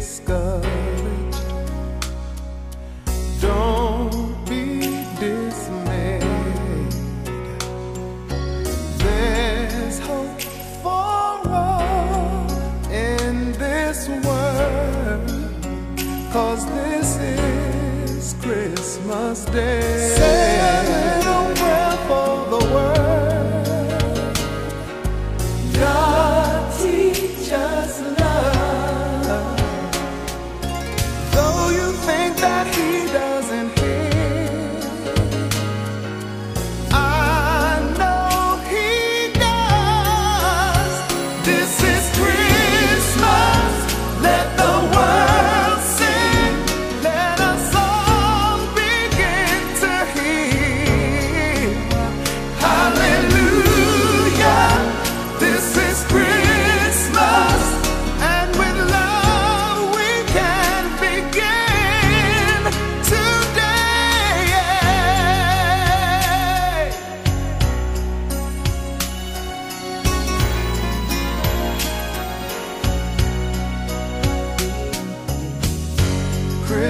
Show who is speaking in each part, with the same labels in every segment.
Speaker 1: discouraged. Don't be dismayed. There's hope for all in this world. Cause this is Christmas Day.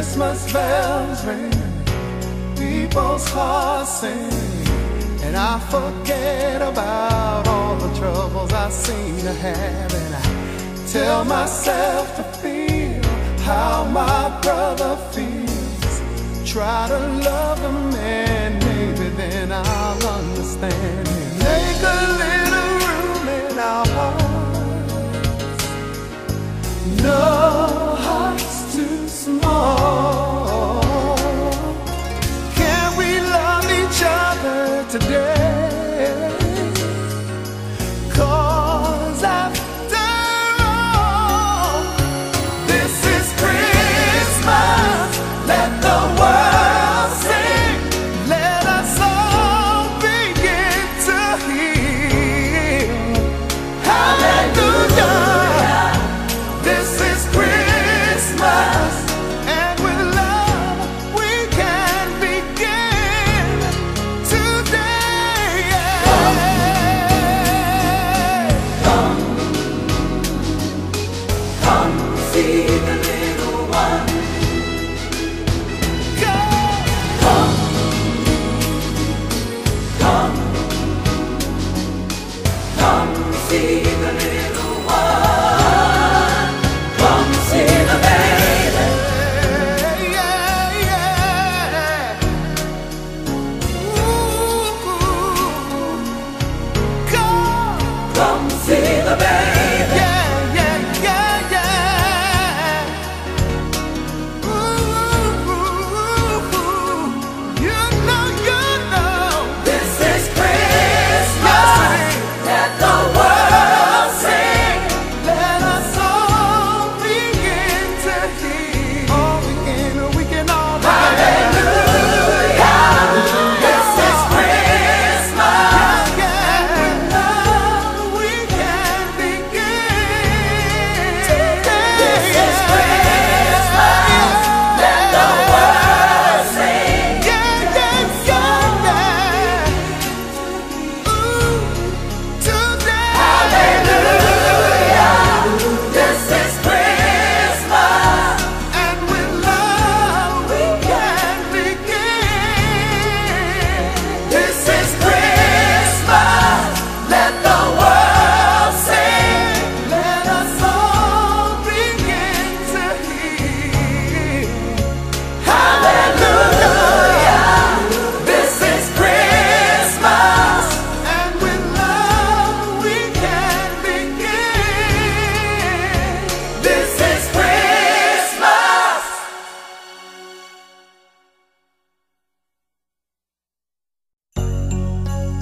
Speaker 1: Christmas bells ring, people's hearts sing, and I forget about all the troubles I seem to have, and I tell myself to feel how my brother feels. Try to love him, and maybe then I'll understand today?